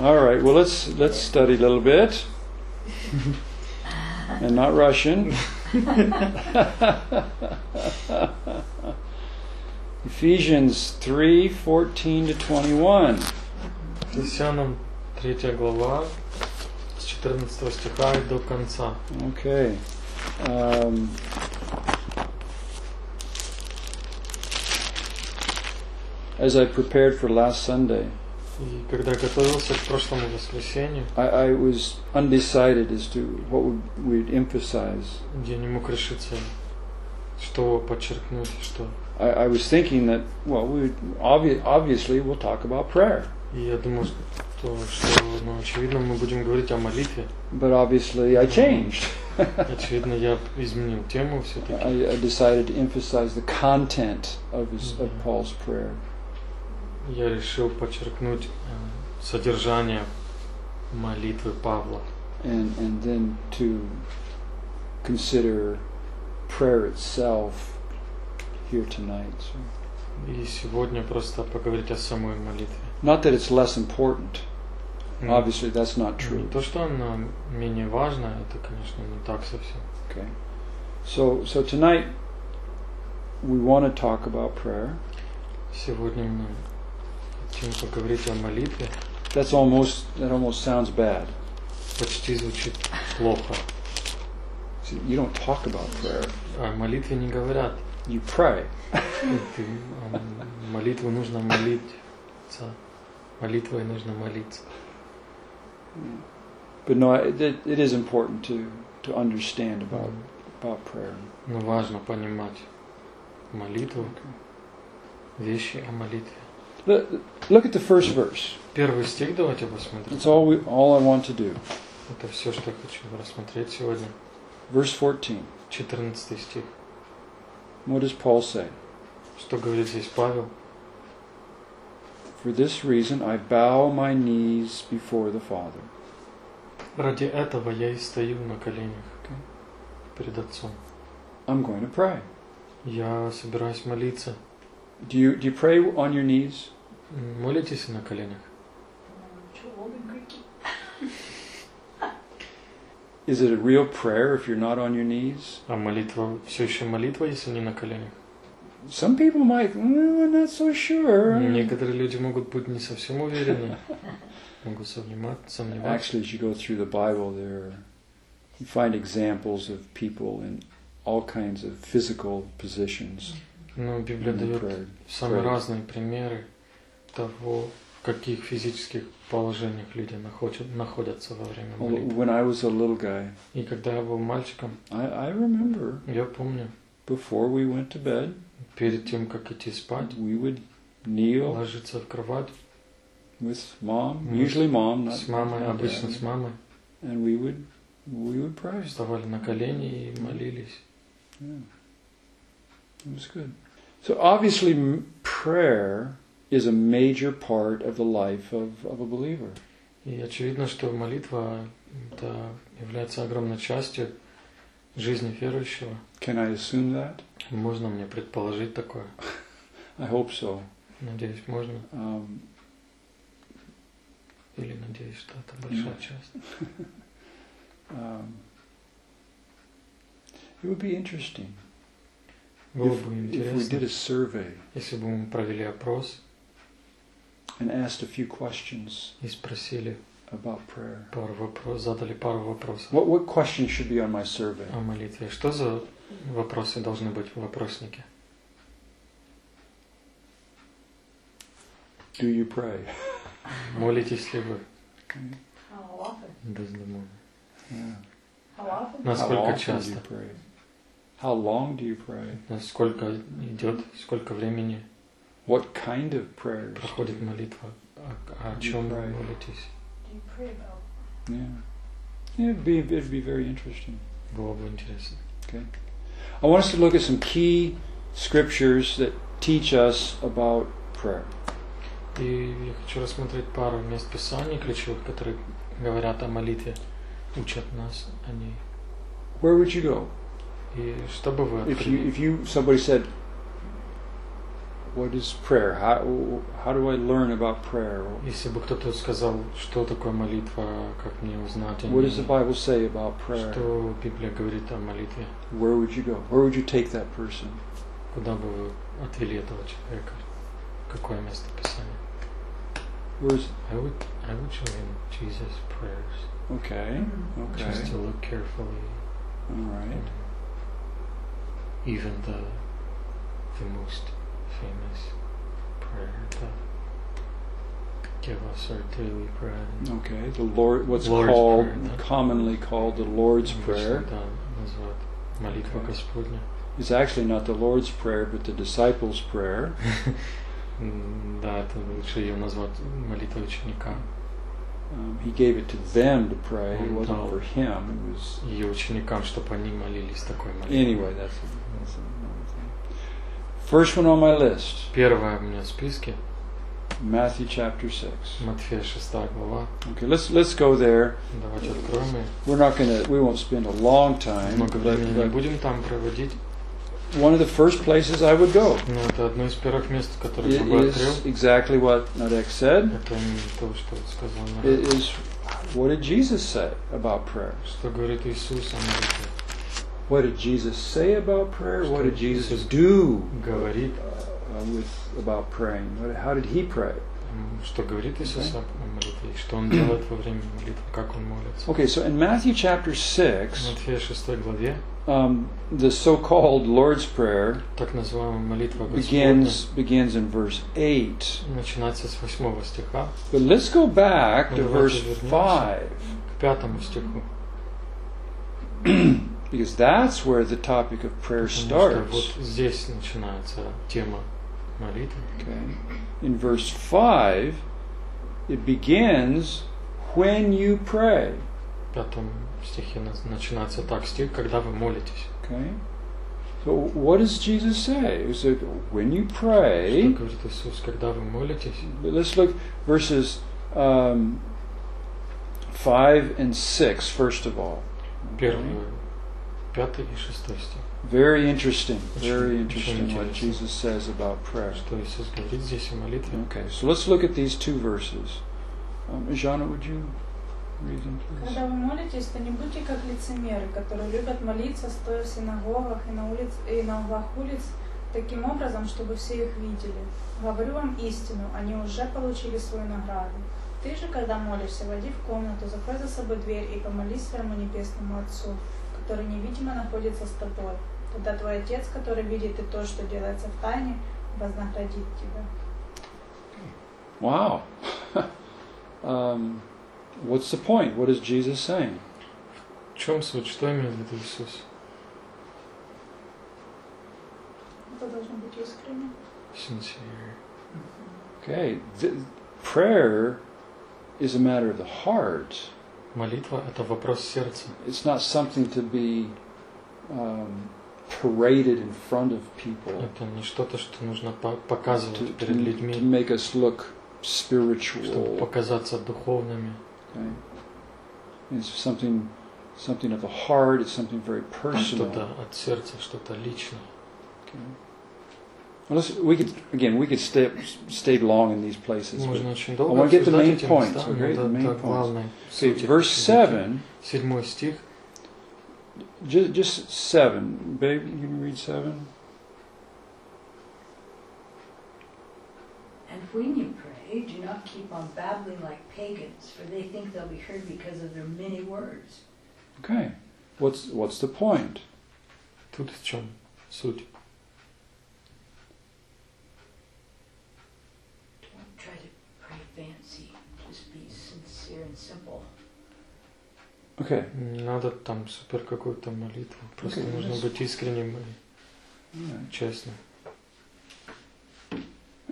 All right. Well, let's let's study a little bit, and not Russian. Ephesians three fourteen to twenty one. Ефесянам 3 глава с 14 стиха и до конца. Okay. Um, as I prepared for last Sunday, И когда готовился к прошлому воскресенью, I, I was undecided as to what would we'd emphasize. я не мог решиться, что подчеркнуть, что. I, I was thinking that well, we would, obvi- obviously we'll talk about prayer, И я думал, что, что ну, очевидно, мы будем говорить о молитве. but obviously I changed. Очевидно, я изменил тему все-таки. I, I decided to emphasize the content of his of Mhm. Paul's prayer. Я решил подчеркнуть э, содержание молитвы Павла. and and then to consider prayer itself here tonight. So, И сегодня просто поговорить о самой молитве. not that it's less important. Ну, Obviously, that's not Не true. то, что она менее важна, это, конечно, не так совсем. Okay. So so tonight we want to talk about prayer. Сегодня мы хотим поговорить о молитве. That's almost that almost sounds bad. Почти звучит плохо. See, you don't talk about prayer. О молитве не говорят. You pray. Ты, а, молитву нужно молиться. Молитвой нужно молиться. But no, it, it it is important to to understand about about prayer. Но важно понимать молитву, вещи о молитве. Look, look at the first verse. Первый стих давайте посмотрим. That's all we all I want to do. Это все, что я хочу рассмотреть сегодня. Verse 14. 14 стих. What does Paul say? Что говорит здесь Павел? For this reason I bow my knees before the Father. Ради этого я и стою на коленях Okay. перед Отцом. I'm going to pray. Я собираюсь молиться. Do you do you pray on your knees? М, Молитесь на коленях? Is it a real prayer if you're not on your knees? А молитва все еще молитва, если не на коленях? Some people might, "Mm, I'm not so sure. Некоторые люди могут быть не совсем уверены, могут сомневаться, сомневаться. Actually, as you go through the Bible, there you find examples of people in all kinds of physical positions Но Библия in the дает prayer. самые Right. разные примеры Того, в каких физических положениях люди находят, находятся во время молитвы. When I was a little guy, И когда я был мальчиком, I, I remember я помню, before we went to bed, перед тем, как идти спать, we would kneel ложиться в кровать with mom, usually mom, not с мамой, обычно с мамой, and we would we would pray. вставали на колени и молились. Yeah. It was good. So obviously, prayer is a major part of the life of, of a believer. И очевидно, что молитва это является огромной частью жизни верующего. Can I assume that? Можно мне предположить такое? I hope so. Надеюсь, можно. Um, Или надеюсь, что это большая Mm. часть. um, it would be interesting Было if, бы if we did интересно, a survey если бы мы провели опрос and asked a few questions и спросили about prayer. пару вопросов, задали пару вопросов What what questions should be on my survey? о молитве. Что за вопросы должны быть в вопроснике? Do you pray? Молитесь ли вы? How often? Без домова. Yeah. How often? How Насколько often do you часто? pray? How long do you pray? Насколько идет, сколько времени What kind of prayers? проходит молитва? О, о чем вы Right. молитесь? Do you pray about? Yeah. yeah it'd be it'd be very interesting. Было бы интересно. I want us to look at some key scriptures that teach us about prayer. И я хочу рассмотреть пару мест Писаний ключевых, которые говорят о молитве, учат нас о ней. Where would you go И что бы вы if you открыли? if you somebody said, what is prayer? How, how do I learn about prayer? Если бы кто-то сказал, что такое молитва, как мне узнать о What does the ней, Bible say about prayer? что Библия говорит о молитве, Where would you go? Where would you take that person? куда бы вы отвели этого человека, какое место Писания? Where's I would, I would show him Jesus' prayers, okay, Mhm. okay, just to look carefully, all right. even the the most famous prayer, the give us our daily bread. Okay, the Lord, what's Lord's called, Prayer, да. commonly called the Lord's Обычно, Prayer, да, называют молитва Okay. Господня. is actually not the Lord's Prayer, but the disciples' prayer. М, Да, это лучше ее назвать молитва ученика. Um, he gave it to them to pray. It Он wasn't дал for him. It was ее ученикам, чтобы они молились такой молитвой. anyway. That's, that's another thing. First one on my list. Первое у меня в списке. Matthew chapter 6. Матфея 6 глава. Okay, let's let's go there. Давайте откроем. We're not going to we won't spend a long time. Много времени не будем там проводить. One of the first places I would go. Ну, это одно из первых мест, которые я бы открыл. It is exactly what Narek said. Это то, что сказал Нарек. It is what did Jesus say about prayer? Что говорит Иисус о молитве? What did Jesus say about prayer? What did Что Jesus Иисус do Говорит, uh, with about praying? What, how did he pray? м, что говорит Иисус о о молитве, и что Он делает во время молитвы, как Он молится. Okay, so in Matthew chapter В 6, Матфея 6 главе um, the so-called Lord's Prayer так называемая молитва Господня begins begins in verse 8. начинается с 8 стиха But let's go back to Ну, verse давайте вернемся. 5 к 5 стиху. Because that's where the topic of prayer starts. Okay. In verse 5, it begins when you pray. Okay. So what does Jesus say? He said, when you pray. Let's look verses um, 5 and 6 first of all. 5 и 6 стих. Very interesting, very interesting what Jesus says about prayer. Что Иисус говорит здесь о молитве. Okay, so let's look at these two verses. Um, Jana, would you read them. Когда вы молитесь, то не будьте как лицемеры, которые любят молиться, стоя в синагогах и на, улиц, и на углах улиц, таким образом, чтобы все их видели. Говорю вам истину, они уже получили свою награду. Ты же, когда молишься, войди в комнату, закрой за собой дверь и помолись своему небесному Отцу, который невидимо находится с тобой. Тогда твой Отец, который видит и то, что делается в тайне, вознаградит тебя. Wow. um, what's the point? What is Jesus saying? В чем суть? Что имеет в виду Иисус? Это должно быть искренне. Sincere. Okay, th- prayer is a matter of the heart. Молитва – это вопрос сердца. It's not something to be um, paraded in front of people Это не что-то, что нужно по- to, показывать to, перед to людьми, make us look чтобы spiritual. показаться духовными. Okay? It's something, something of the heart. It's something very personal. Что-то от сердца, что-то личное. Okay. Well, let's, we could again. We could stay stay long in these places. but- Можно очень I долго wanna get the обсуждать main эти points, места, okay? но The до, main до points. главной Okay, сути. verse эти seven. Седьмой стих. Just, just seven, babe. You can read seven. And when you pray, do not keep on babbling like pagans, for they think they'll be heard because of their many words. Okay. What's what's the point? Тут в чем суть? Okay. Не надо там супер какую-то молитву. Просто Окей, нужно yes. быть искренним и Alright. честным.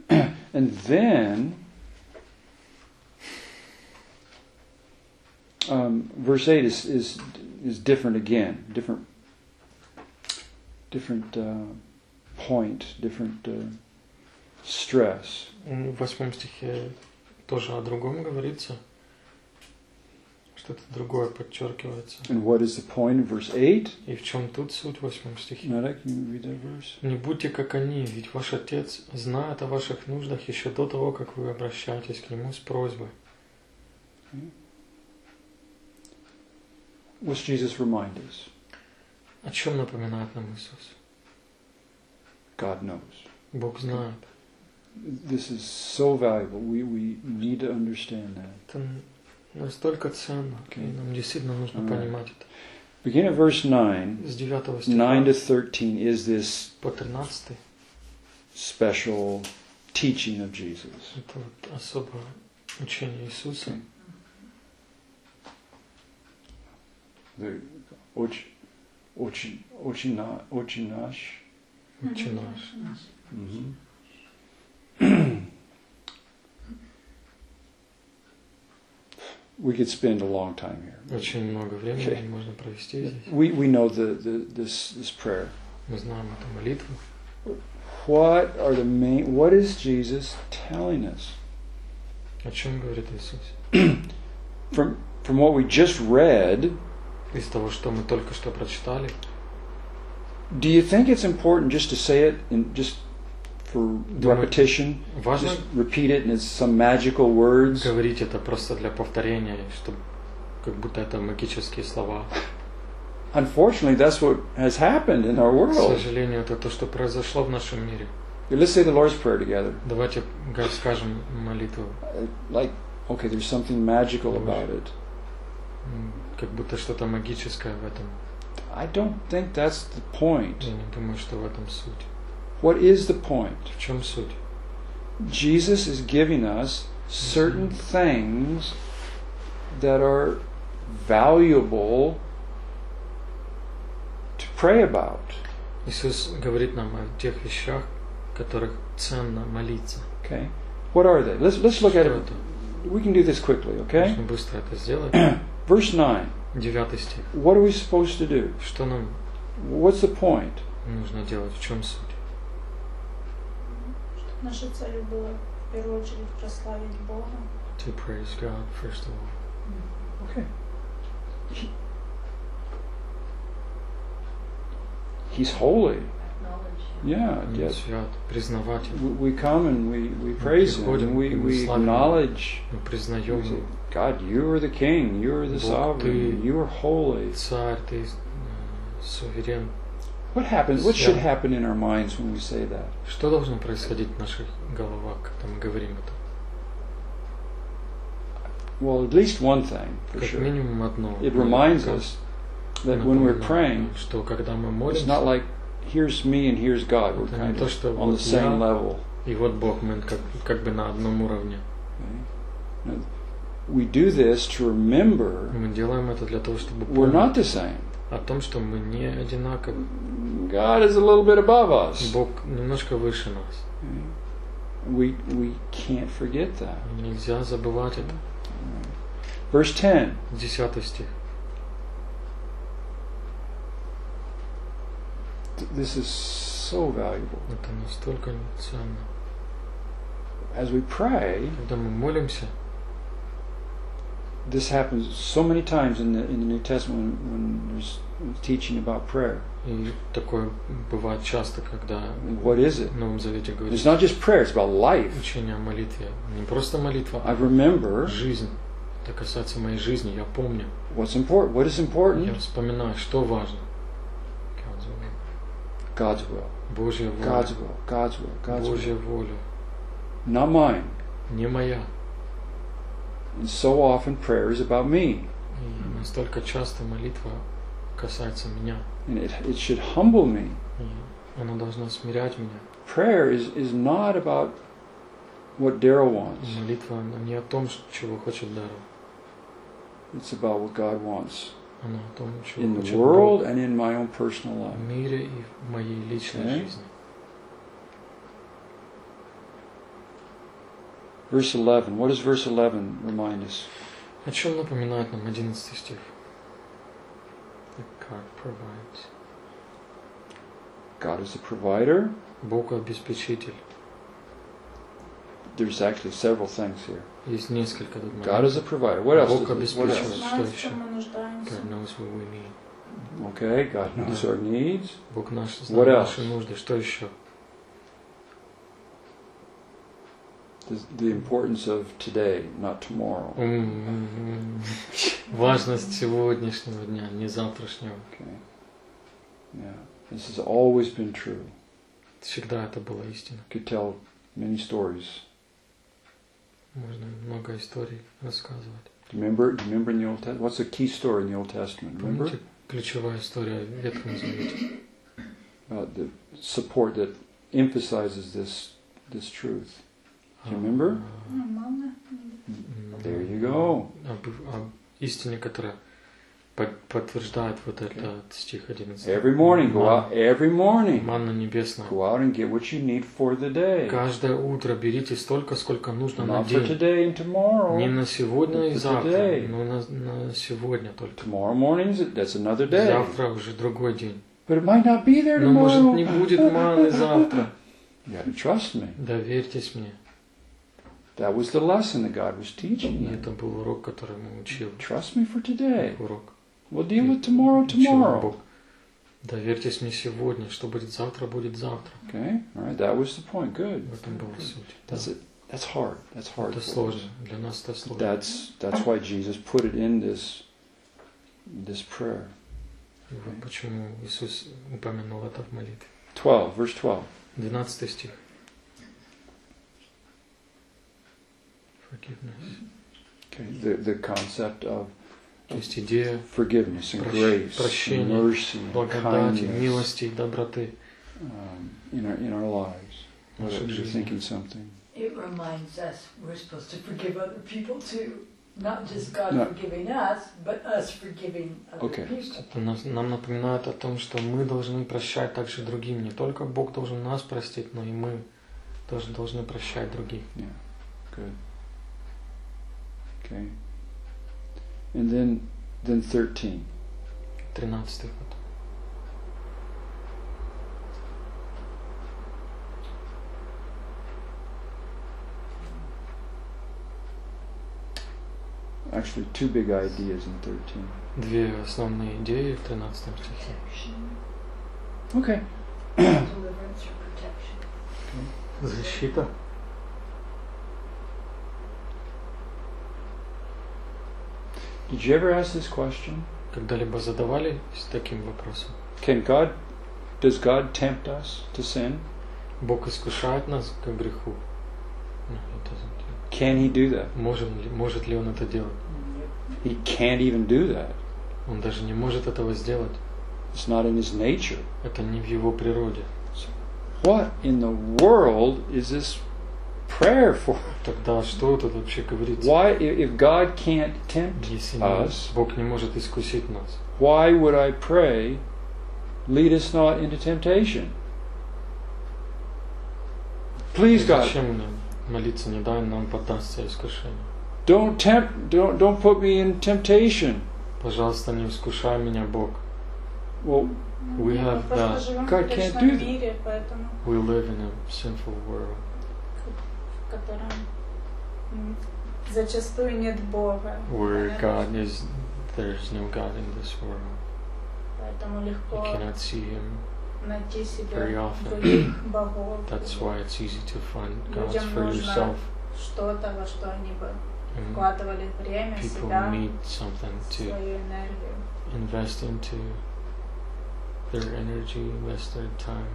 And then, um, verse eight is is is different again. Different. Different uh, point. Different uh, stress. В восьмом стихе тоже о другом говорится, Что-то другое подчеркивается. And what is the point in verse 8? И в чем тут суть в восьмом стихе? Nada, can you read that verse? Не будьте как они, ведь ваш Отец знает о ваших нуждах еще до того, как вы обращаетесь к Нему с просьбой. What's Jesus remind us? О чем напоминает нам Иисус? God knows. Бог знает. This is so valuable. We, we need to understand that. Настолько ценно, Окей. нам действительно нужно Alright. понимать это. Begin at verse 9. С 9 9 стиха to 13 is this по 13 special teaching of Jesus. это вот особое учение Иисуса. The очень, очень, очень, очень наш. Отче наш. Mhm. we could spend a long time here. Очень много времени Окей. можно провести здесь. We, we know the, the, this, this prayer. Мы знаем эту молитву. What are the main, what is Jesus telling us? О чем говорит Иисус? From, from what we just read, Из того, что мы только что прочитали, do you think it's important just to say it in just for Думаю, repetition? важно Just repeat it and it's some magical words? говорить это просто для повторения, чтобы как будто это магические слова. Unfortunately, that's what has happened in our К world. сожалению, это то, что произошло в нашем мире. Let's say the Lord's Prayer together. Давайте га- скажем молитву, Uh, Like, okay, there's something magical about it. м, как будто что-то магическое в этом. I don't think that's the point. Я не думаю, что в этом суть. What is the point? В чем суть? Jesus is giving us certain things that are valuable to pray about. Иисус говорит нам о тех вещах, которых ценно молиться. Okay? What are they? Let's, let's look at Что it. это? We can do this quickly, okay? Можно быстро это сделать. Verse 9. Девятый стих. What are we supposed to do? Что нам What's the point? нужно делать? В чем суть? Чтобы нашей целью было в первую очередь прославить Бога. To praise God, first of all. Okay. He- he's holy. Acknowledge him. Yeah, Он yes. свят. Признавать его. We, we come and we, we praise him. приходим, And we, и мы we славим его. acknowledge Мы we признаем say, его. God, you are the king. You are the Бог, sovereign. ты- You are holy. Царь, ты э, суверен. What happens? What should Yeah. happen in our minds when we say that? Что должно происходить в наших головах, когда мы говорим это? Well, at least one thing for Как sure. минимум одно. It reminds Как us that when we're напоминает praying, нам, что когда мы it's молимся, not like here's me and here's God. We're Это kind не то, of что on the вот same я, level. и вот Бог, мы как, как бы на одном уровне. Okay? Now, We do this to remember Мы делаем это для того, чтобы we're not помнить the same. о том, что мы не одинаковы. God is a little bit above us. Бог немножко выше нас. Okay? We, we can't forget that. Нельзя забывать это. Verse 10 Десятый стих. th- this is so valuable. Это настолько ценно. As we pray, Когда мы молимся, this happens so many times in the, in the New Testament when, when there's teaching about prayer. и такое бывает часто, когда What is it? в Новом Завете It's говорится not just prayer, it's about life. учение о молитве. Не просто молитва, I а remember жизнь. Это касается моей жизни, я помню. what's important. What is Я important? вспоминаю, что важно. God's will. Божья воля. God's will. God's will. God's will. Божья воля. Not mine. Не моя. And so often prayer is about me. И настолько часто молитва касается меня. And it, it should humble me. И она должна смирять меня. Prayer is, is not about what Daryl wants. Молитва она не о том, ш- чего хочет Дару. It's about what God wants Она о том, чего in the хочет world Бог and in my own personal в life. мире и в моей личной Okay. жизни. Verse 11. What does verse 11 remind us? О чем напоминает нам 11 стих? That God provides. God is the provider. Бог обеспечитель. there's actually several things here. Есть несколько тут God is a provider. What else? Бог does- what обеспечивает. else? Знает, в еще? чем мы нуждаемся. God knows what we need. Okay, God knows Да. our needs. Бог наш What знает else? наши нужды. Что еще? The, the importance of today, not tomorrow. М, Важность сегодняшнего дня, не завтрашнего. Okay. Yeah. This has always been true. Всегда это была истина. Could tell many stories. Можно много историй рассказывать. Do you remember? Do you remember in the Old Testament? What's the key story in the Old Testament? Remember Помните ключевая история в Ветхом Завете? about the support that emphasizes this this truth. Do you remember? There you go. Об, об истине, которая под- подтверждает вот этот стих 11. Every morning, go out. Every morning, Манна небесная. go out and get what you need for the day. Каждое утро берите столько, сколько нужно на Not for день. today and tomorrow. Не на сегодня и завтра, но на, на сегодня только. Tomorrow morning, that's another day. Завтра уже другой день. But it might not be there Но может tomorrow. не будет маны завтра. You got to trust me. Доверьтесь мне. That was the lesson that God was teaching И them. это был урок, который мы учил. Trust me for today. Урок. We'll deal with tomorrow Учил tomorrow. Бог. Доверьтесь мне сегодня, что будет завтра, будет завтра. Okay, all right. That was the point. Good. В этом была суть. Да. That's it. That's hard. That's hard. Это for us. сложно. Для нас это сложно. That's that's why Jesus put it in this this prayer. И вот почему Иисус упомянул это в молитве. 12, verse 12. 12 стих. Forgiveness. Okay, the the concept of То есть идея forgiveness and grace, and прощения, mercy, благодати, kindness милости и доброты. um, in our in our lives. You're жизни. thinking something. It reminds us we're supposed to forgive other people too. Not just God No. forgiving us, but us forgiving other Okay. people. Это нас- нам напоминает о том, что мы должны прощать также другим. Не только Бог должен нас простить, но и мы тоже должны прощать других. Good. Okay. And then then 13. 13 вот. Actually, two big ideas in 13. Две основные идеи в 13 стихе. Okay. Защита. Did you ever ask this question? Когда-либо задавали с таким вопросом? Can God does God tempt us to sin? Бог искушает нас к греху? No, he doesn't. Can he do that? Может ли, может ли он это делать? He can't even do that. Он даже не может этого сделать. It's not in his nature. Это не в его природе. What in the world is this prayer for? Тогда что тут вообще говорится? Why if if God can't tempt Если не- us, Бог не может искусить нас, why would I pray, lead us not into temptation? Please, God, зачем мне молиться, не дай нам поддастся искушению? don't tempt, don't don't put me in temptation. Пожалуйста, не искушай меня, Бог. Well, We Мы have просто that. живем God в can't грешном do that. мире, поэтому We live in a sinful world. в котором м, зачастую нет Бога. Where Понятно? God is, there's no God in this world. Поэтому You легко cannot see Him. найти себе very often. других богов. That's why it's easy to find gods Людям for нужно yourself. Что-то, во что они бы And вкладывали время, people себя, need something to свою энергию. invest into their energy, invest their time.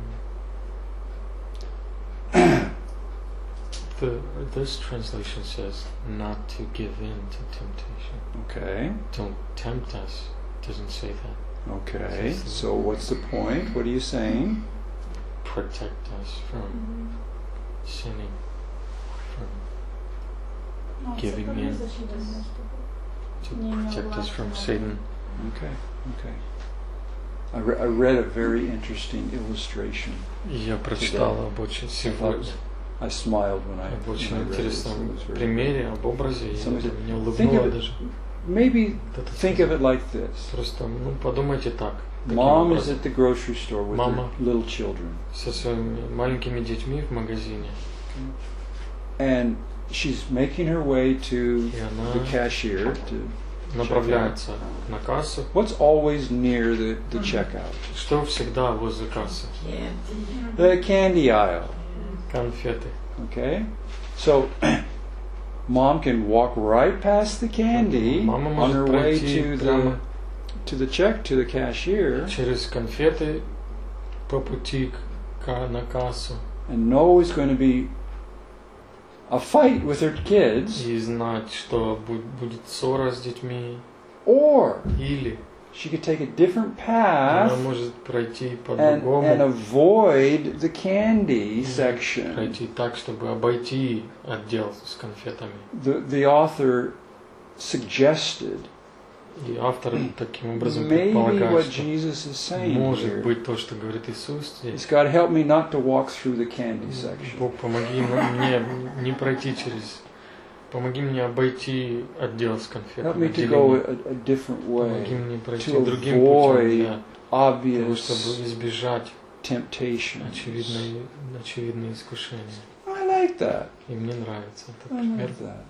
the this translation says not to give in to temptation. okay, Don't tempt us. It doesn't say that. okay. So what's the point? What are you saying? Protect us from sinning. From Ну, Giving сатана in. защитит нас, чтобы to Не имел protect us власти from над Satan. Okay, okay. I, re- I read a very interesting illustration. Я прочитал об очень сегодня I smiled when I, об when очень I read it. интересном It was very- примере, об образе. Я Somebody- меня Think улыбнуло of it- даже. Maybe Вот это think of it like this. Просто, ну, подумайте так. Таким Mom is образом. at the grocery store with Мама. her little children. Со своими маленькими детьми в магазине. and she's making her way to И она the cashier. To направляется на кассу. what's always near the, the checkout? Что всегда возле кассы? The candy aisle. Конфеты. Okay, so mom can walk right past the candy Мама on может her way пройти to the прямо to the check to the cashier через конфеты по пути к, ка- на кассу and know it's going to be a fight with her kids, и знать, что бу- будет ссора с детьми. or Или she could take a different она path может пройти and, по-другому, and avoid the candy section. пройти так, чтобы обойти отдел с конфетами. The, the author suggested И автор таким образом maybe предполагает, what что Jesus is saying может here быть то, что говорит Иисус is здесь. God help me not to walk through the candy section. Бог, помоги м- мне не пройти через... Помоги мне обойти отдел с Help конфетами. me to go отделение. a, a different Помоги way. мне пройти to другим avoid путем для того, Obvious чтобы избежать temptations. очевидные, очевидные искушения. I like that. И мне нравится этот I пример. like that.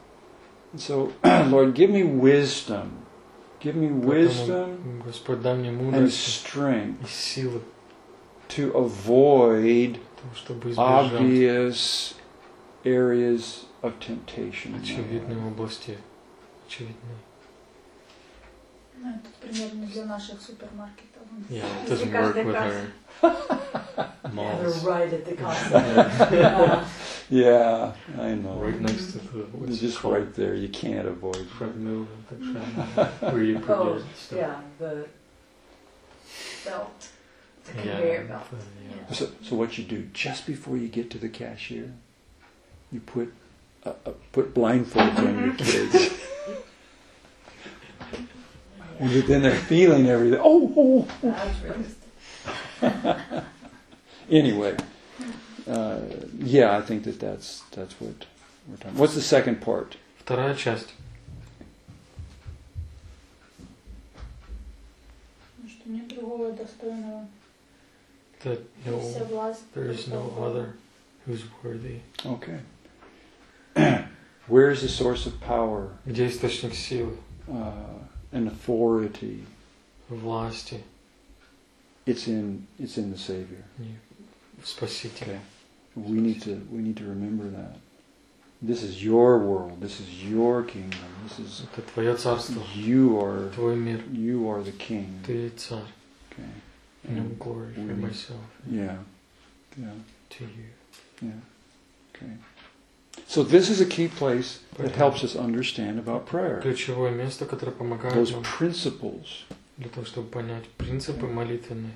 And so, Lord, give me wisdom. Give me wisdom Поэтому, Господь, дай мне and мудрость strength и силы, to avoid для того, чтобы избежать obvious areas of temptation. in my очевидные life. области. Очевидные. Ну, этот пример не для наших супермаркетов. Yeah, it Если doesn't work каждый with касс- our Yeah, malls. they're right at the cost. Yeah, I know. Right next to the, It's what's it just called? right there. You can't avoid. Treadmill, the treadmill, where you put Oh, your stuff. yeah, the belt, the Yeah, conveyor belt. yeah. So, so what you do just before you get to the cashier, you put uh, uh, put blindfolds on your kids, and then they're feeling everything. Oh, oh, oh. That's realistic. Anyway, uh, yeah, I think that that's that's what we're talking. What's the second part? Вторая часть. Ну, что нет другого достойного. That no, Вся власть. there is no только у Бога. other who's worthy. Okay. Where is the source of power Где источник силы, uh, and authority? власти It's in it's in the Savior. и Спасителя? Okay. We need to we need to remember that. This is your world. This is your kingdom. This is Это твое царство, you are твой мир, you are the king. ты царь. Okay. No And- glory for we- myself, yeah. Yeah. to you. Yeah. Okay. So this is a key place that helps us understand about prayer. Ключевое место, которое помогает Those нам principles. для того, чтобы понять принципы молитвенные.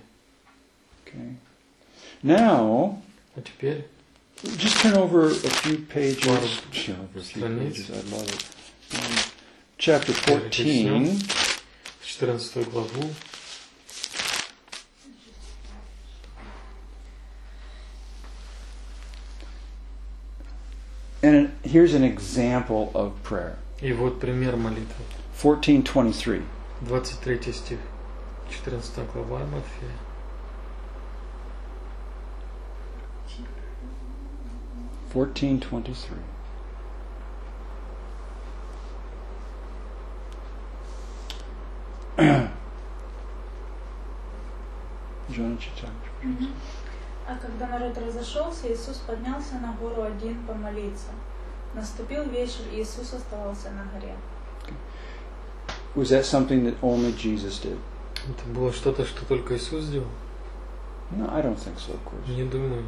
Okay. Now, А теперь just turn over a few pages. Пару Turn over a few страниц. pages. I love it. Um, chapter Перелистнем. 14. 14 главу, Here's an example of prayer. и вот пример молитвы. 1423. 23 стих, 14 глава Матфея. Fourteen twenty-three. John читаешь? Мгм. А когда народ разошелся, Иисус поднялся на гору один помолиться. Наступил вечер, и Иисус оставался на горе. Was that something that only Jesus did? Это было что-то, что только Иисус сделал? No, I don't think so, of course. Не думаю.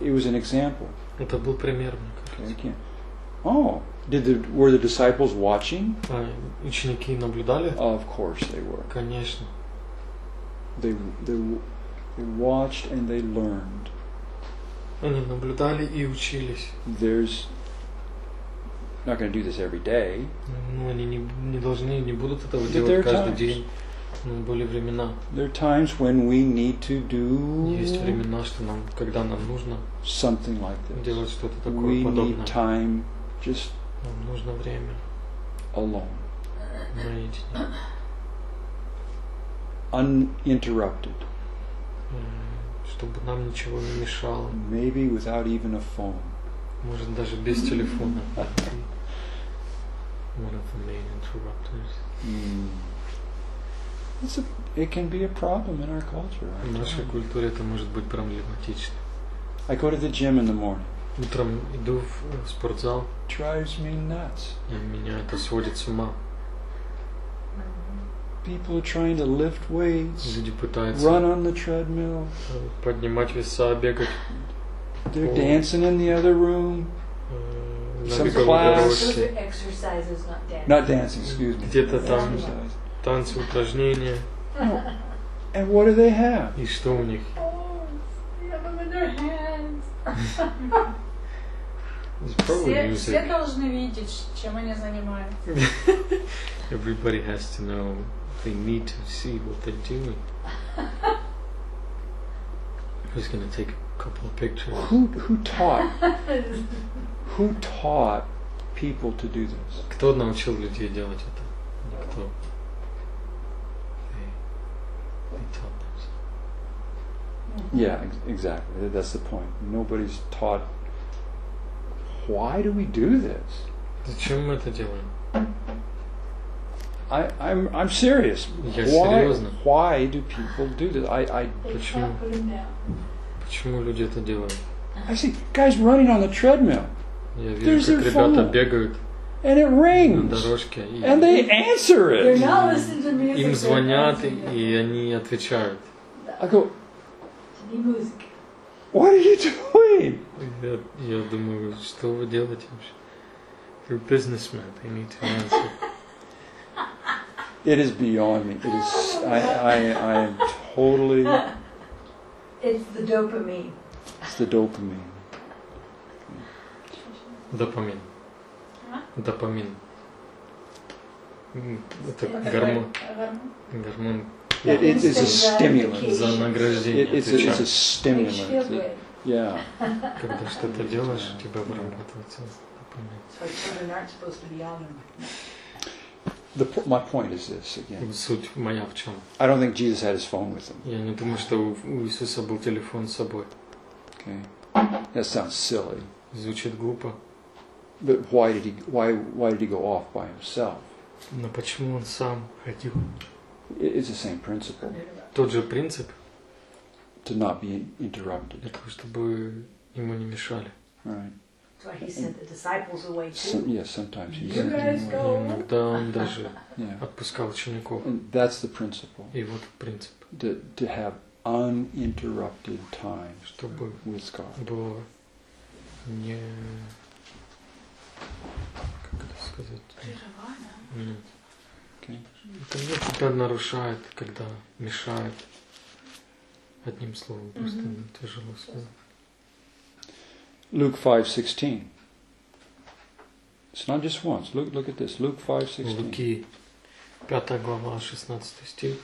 It was an example. Это был пример, мне кажется. Oh, did the were the disciples watching? А ученики наблюдали? Of course they were. Конечно. They they they watched and they learned. Они наблюдали и учились. There's not going to do this every day. Ну, они не, не должны, не будут этого делать каждый times. день. Ну, были времена. There are times when we need to do Есть времена, что нам, когда нам нужно something like this. делать что-то такое We need подобное. time just Нам нужно время alone, наедине. uninterrupted, М, Чтобы нам ничего не мешало. maybe without even a phone. Может даже без телефона. Это One of the main interrupters. Mm. It's a, it can be a problem in our culture. I В tell нашей you. культуре это может быть проблематично. I go to the gym in the morning. Утром иду в спортзал, drives me nuts. и меня это сводит с ума. People are trying to lift weights, Люди пытаются run on the treadmill. э, поднимать веса, бегать They're Oh. dancing in the other room. э, на Some беговой class. Those дорожке. are exercises, not dance. Not dancing, excuse me. Где-то там Exercise. танцы, упражнения. And what do they have? И что у них? Oh, they have them in their hands. It's probably Все, все music. должны видеть, чем они занимаются. Everybody has to know. They need to see what they're doing. Who's gonna take a couple of pictures? Who who taught who taught people to do this? Кто научил людей делать это? Никто. They, they taught themselves. Yeah, ex- exactly. That's the point. Nobody's taught. Why do we do this? Зачем мы это делаем? I, I'm I'm serious. Я Why серьезно. why do people do this? I, I They Почему? can't put him down. Почему люди это делают? I see guys running on the treadmill Я There's вижу, как their ребята phone. бегают and it на rings дорожке, и and they answer They're it. not listening to music. им they're звонят, и, dancing. и они отвечают. I go, Не music. what are you doing? Я, я думаю, что вы делаете вообще? You're businessmen, they need to answer. It is beyond me. It is. I I, I am totally. It's the dopamine. It's the dopamine. Допамин. А? Допамин. Это гормон. гормон. It, it is a stimulant. за награждение It, it's, a, it's a stimulant. Yeah. Когда что-то делаешь, у тебя вырабатывается допамин. That's why children aren't supposed to be on them. The, po- my point is this again. Суть моя в чем? I don't think Jesus had his phone with him. Я не думаю, что у Иисуса был телефон с собой. Okay. That sounds silly. Звучит глупо. But why did he? Why why did he go off by himself? Но почему он сам ходил? It- It's the same principle. Тот же принцип To not be interrupted. для того, чтобы ему не мешали. Right. That's why he sent the disciples away Some, too. yes. Sometimes he. You said, guys you И know, go. иногда он даже Yeah. отпускал учеников. And that's the principle. И вот принцип, To to have uninterrupted time чтобы with God. было не... Как это сказать? М. Okay. Когда тебя нарушает, когда мешает. Одним словом, просто Мгм. тяжело сказать. Luke five sixteen. It's not just once. Look look at this. Luke five sixteen. Луки, 5 глава, 16 стих.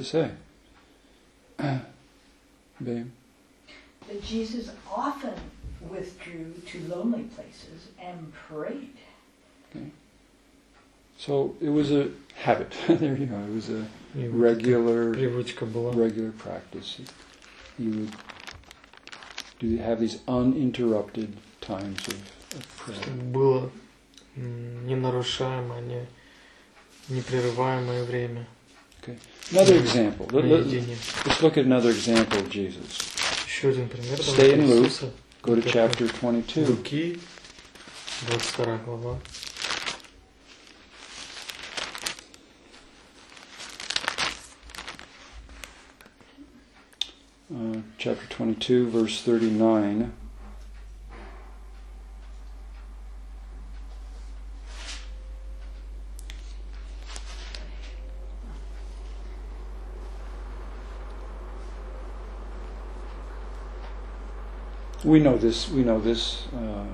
it say? Babe. That Jesus often withdrew to lonely places and prayed. So it was a habit. there you go. It was a И вот regular эта привычка была. regular practice. You would do have these uninterrupted times of, of prayer. Чтобы было м, ненарушаемое, не, непрерываемое время Okay. Another example. Let, us look at another example of Jesus. Stay in Luke. Go to chapter 22. Uh, chapter 22, verse 39. We know this. We know this uh,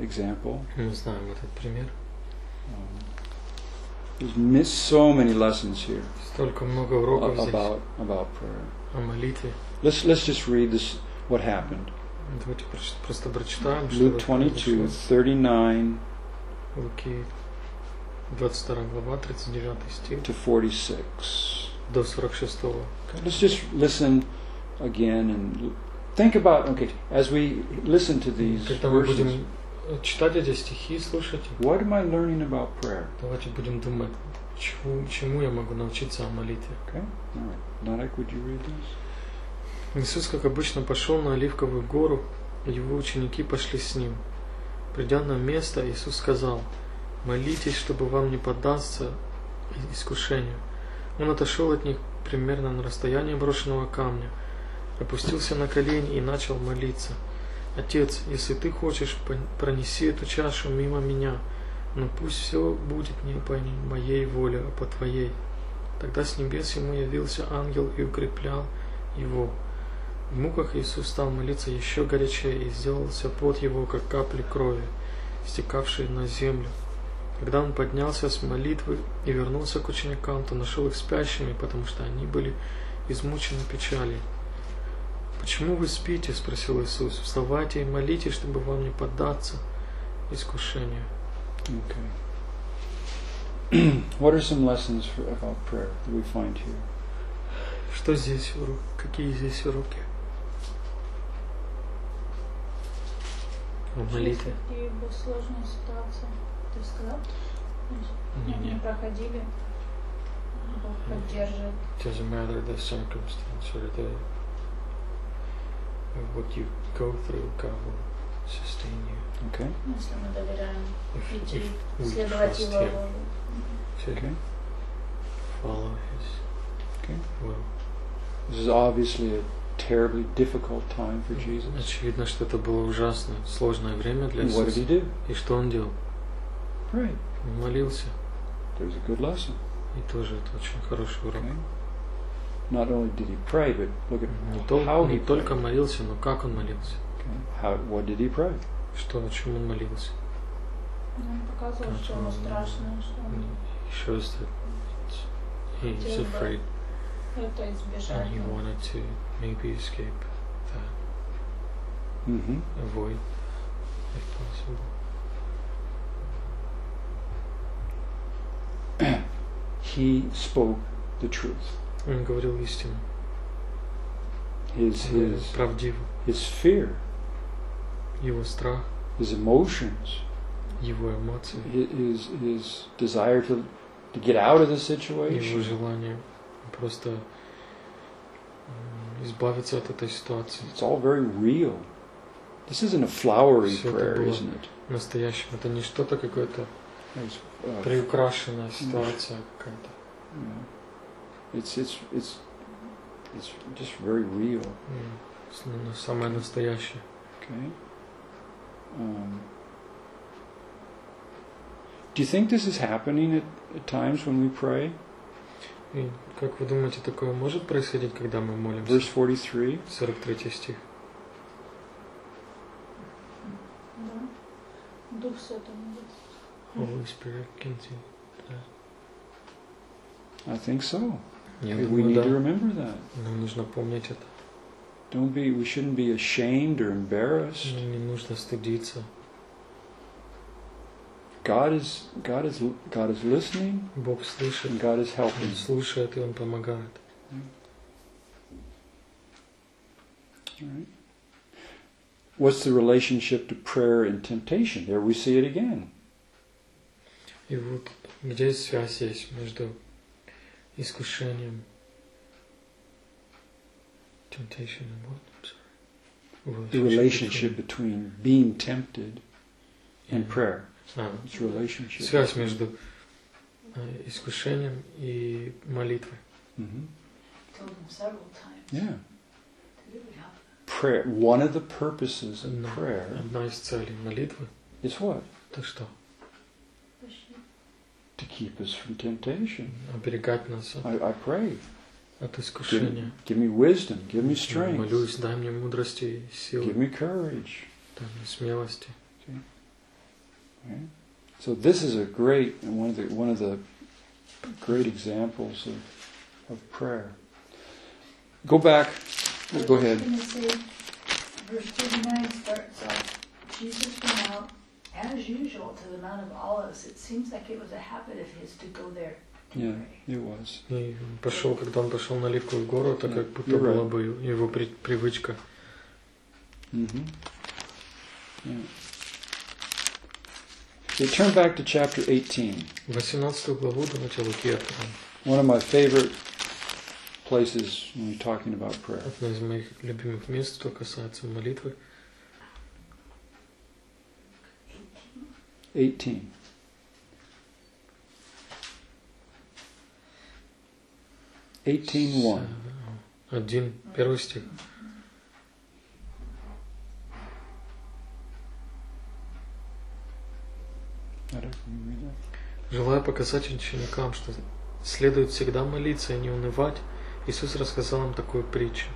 example. Мы знаем этот пример. Um, there's miss so many lessons here Столько много уроков здесь about about prayer. о молитве. Let's let's just read this. What happened? Давайте проч- просто прочитаем, что Luke 22, 39 Луки 22 глава, 39 стих to 46. до 46. Okay, let's just listen again and think about, okay, as we listen to these Когда мы verses, будем читать эти стихи, слушать, их, what am I learning about prayer? давайте будем думать, чему, чему я могу научиться о молитве. Okay? All right. Nanak, would you read this? Иисус, как обычно, пошел на Оливковую гору, и его ученики пошли с ним. Придя на место, Иисус сказал, «Молитесь, чтобы вам не поддаться искушению». Он отошел от них примерно на расстояние брошенного камня, опустился на колени и начал молиться. «Отец, если ты хочешь, пронеси эту чашу мимо меня, но пусть все будет не по моей воле, а по твоей». Тогда с небес ему явился ангел и укреплял его. В муках Иисус стал молиться еще горячее и сделался пот его, как капли крови, стекавшие на землю. Когда он поднялся с молитвы и вернулся к ученикам, то нашел их спящими, потому что они были измучены печалью. «Почему вы спите?» – спросил Иисус. «Вставайте и молитесь, чтобы вам не поддаться искушению». Okay. what are some lessons for, about prayer that we find here? Что здесь уроки? Какие здесь уроки? О молитве. Какие бы сложные ситуации ты сказал? Не, Мы не. проходили. Бог поддержит. doesn't matter the circumstance or the what you go through, God will sustain you. Okay. Если мы доверяем If, if we следовать trust Его Him воле. to Okay. follow His Okay. will. This is obviously a terribly difficult time for Jesus. Очевидно, что это было ужасно сложное время для And what did he Иисуса. do? И что он делал? Right. Он молился. There's a good lesson. И тоже это очень хороший урок. Okay. Not only did he pray, but look at Не, тол- how he не только prayed. молился, но как он молился. Okay. How, what did he pray? Что, о чем он молился. Он показывал, что ему страшно, что он He shows that he's Хотел бы afraid это избежать. and he wanted to maybe escape that, Mm-hmm. avoid if possible. He spoke the truth. Он говорил истину, His his правдиво. his fear, Его страх, his emotions, его эмоции, his his, desire to to get out of the его situation. желание просто избавиться от этой ситуации. It's all very real. This isn't a flowery это prayer, isn't it? Настоящим. Это не что-то какое-то uh, приукрашенная ситуация какая-то. yeah. It's it's it's it's just very real. М, с- ну, Самое настоящее. Okay. Um, do you think this is happening at, at times when we pray? И как вы думаете, такое может происходить, когда мы молимся? Verse 43. 43 стих. Да. Дух Святой. Holy Spirit gives you that. I think so. Я Okay, we думаю, need да. to remember that. Нам нужно помнить это. Don't be. We shouldn't be ashamed or embarrassed. Нам не нужно стыдиться. God is God is God is listening Бог слышит, and God is helping. Он слушает и Он помогает. All right. What's the relationship to prayer and temptation? There we see it again. И вот где связь есть между искушением temptation and what? I'm sorry. The relationship between being tempted and between- prayer. А, It's a relationship. связь между э, искушением и молитвой. hmm Told him several times Yeah. to do it. How- Prayer. One of the purposes of Одна, prayer одна из целей молитвы is what? – это что? To keep us from temptation. Оберегать нас от, I, I pray. от Give, искушения. give me wisdom. Give me Я strength. молюсь, дай мне мудрости и Give силы, me courage. дай мне смелости. Right? So this is a great and one of the one of the great examples of, of prayer. Go back. Go ahead. Тимофей, verse 39 starts off Jesus went out, as usual, to the Mount of Olives. It seems like it was a habit of his to go there. to Yeah, pray. it was. И пошел, когда он пошел на Оливковую гору, это Yeah, как будто you're была right. бы его при- привычка. Mm-hmm. Yeah. Okay, turn back to chapter 18. 18 главу давайте Луки откроем. One of my favorite places when we're talking about prayer. Одно из моих любимых мест, что касается молитвы. 18. Eighteen one. Один, первый стих. Желая показать ученикам, что следует всегда молиться и не унывать, Иисус рассказал им такую притчу.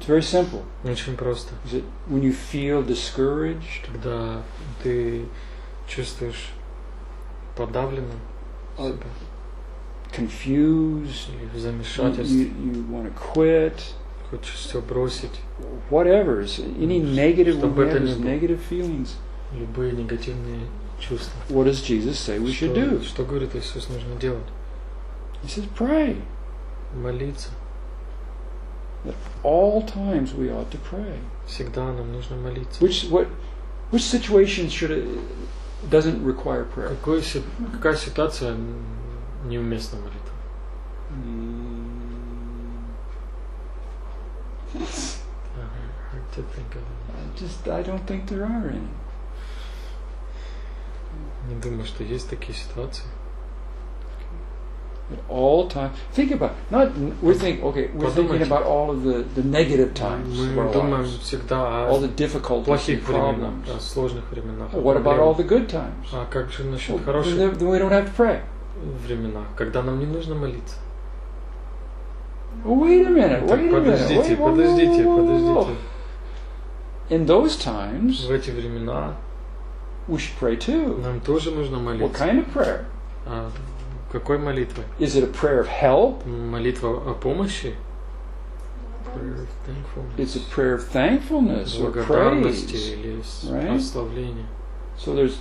It's very simple. Очень просто. Is it when you feel discouraged, Когда ты чувствуешь подавленным or себя, confused, или в you, замешательстве, you, you want to quit, хочешь все бросить, whatever. It's any negative, Чтобы when we это have не these было. negative feelings, любые негативные чувства. what does Jesus say we should что, do? что говорит Иисус нужно делать? He says, pray. Молиться. At all times we ought to pray. Всегда нам нужно молиться. Which what which situation should it doesn't require prayer? Какой, си- какая ситуация м, неуместна молитва? Ага, hard to think of it. I just I don't think there are any. Не думаю, что есть такие ситуации. At all times. Think about not we're thinking okay, we're thinking Подумайте. about all of the, the negative times of Мы our думаем lives. всегда All о the difficulties плохих and временах, problems. о сложных временах. о What about all проблемах. the good times? А как же Well, насчет then, хороших then we don't have to pray. временах, когда нам не нужно молиться? Well, wait a minute, Так, wait a minute. подождите, wait, whoa, whoa, подождите, whoa, whoa, whoa. подождите. In those times, В эти времена we should pray too. нам тоже нужно What молиться. kind of prayer? А какой молитвой? Is it a prayer of help? Молитва о помощи? Prayer of It's a thankfulness. prayer of thankfulness or Благодарности praise. или с- right? прославления. So there's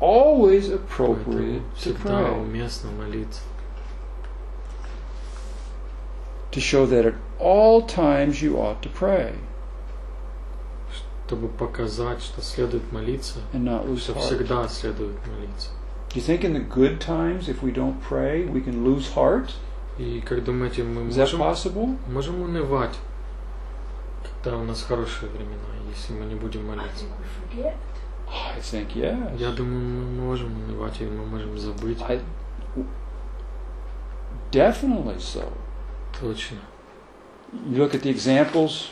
always Поэтому appropriate to всегда pray. уместно молиться. To show that at all times you ought to pray Чтобы показать, что следует молиться, and not lose что heart. всегда следует молиться. Do you think in the good times, if we don't pray, we can lose heart? И как думаете, мы Is that можем, possible? можем унывать, когда у нас хорошие времена, если мы не будем I молиться? think we forget. I think yes. Я думаю, мы можем унывать, и мы можем забыть. I definitely so. Точно. You look at the examples,